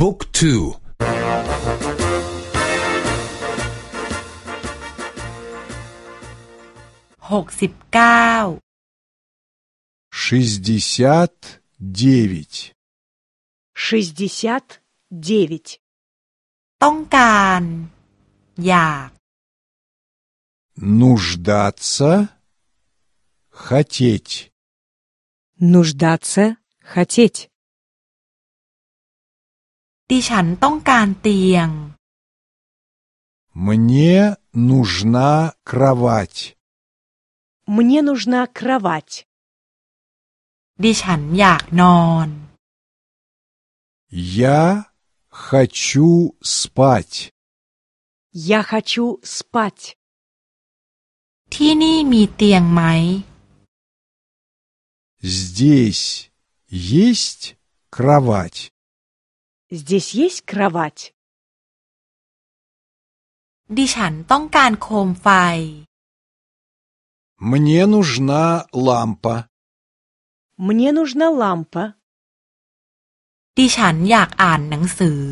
บุ๊กทู หกสิบเก้า шестьдесят девять, шестьдесят девять, ต้องการ อยาก нуждаться, хотеть, нуждаться, хотеть. ดิฉันต้องการเตียง мне нужна кровать, Мне нужна кровать. ดิฉันอยากนอน я хочу спать, Я хочу спать. ที่นี่มีเตียงไหม здесь есть кровать, Здесь есть кровать. ดิฉันต้องการโคมไฟ мне нужна лампа, Мне нужна лампа. ดิฉันอยากอ่านหนังสือ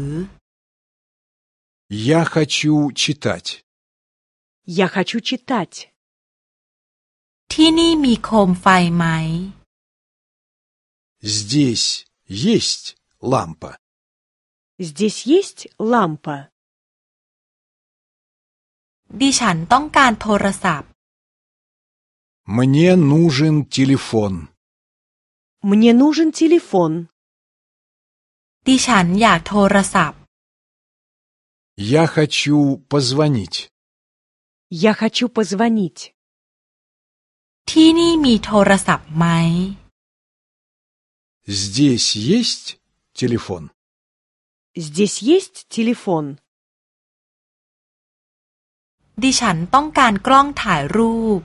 я хочу читать, Я хочу читать. ที่นี่มีโคมไฟไหม здесь есть лампа, Здесь есть лампа. ดิฉันต้องการโทรศัพท์ мне нужен телефон, Мне нужен телефон. ดิฉันอยากโทรศัพท์ я хочу позвонить, Я хочу позвонить. ที่นี่มีโทรศัพท์ไหม здесь есть телефон, Здесь есть телефон. ดิฉันต้องการกล้องถ่ายรูป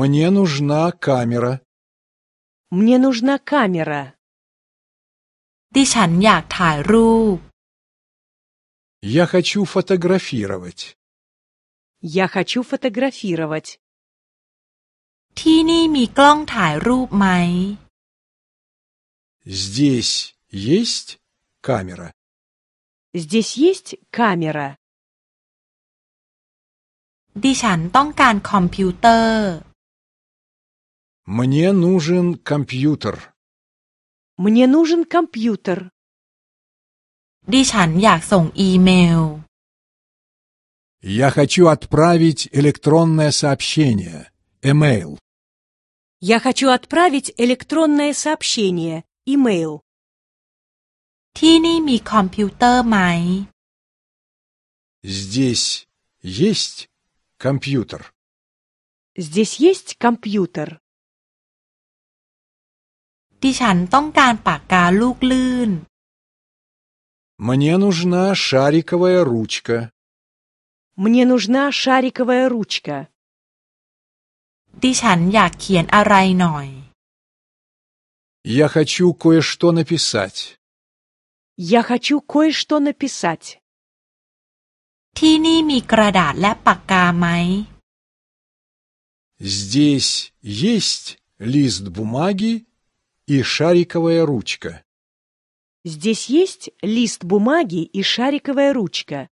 мне нужна камера, Мне нужна камера. ดิฉันอยากถ่ายรูป я хочу фотографировать, Я хочу фотографировать. ที่นี่มีกล้องถ่ายรูปไหม здесь есть камера, Здесь есть камера. ดิฉันต้องการคอมพิวเตอร์ мне нужен компьютер, Мне нужен компьютер. ดิฉันอยากส่งอีเมล я хочу отправить электронное сообщение, email, Я хочу отправить электронное сообщение, имейл. ที่นี่มีคอมพิวเตอร์ไหม здесь есть компьютер, Здесь есть компьютер. ดิฉันต้องการปากกาลูกลื่น мне нужна шариковая ручка, Мне нужна шариковая ручка. ดิฉันอยากเขียนอะไรหน่อย я хочу кое-что написать, Я хочу кое-что написать. ที่นี่มีกระดาษและปากกาไหม здесь есть лист бумаги и шариковая ручка. Здесь есть лист бумаги и шариковая ручка.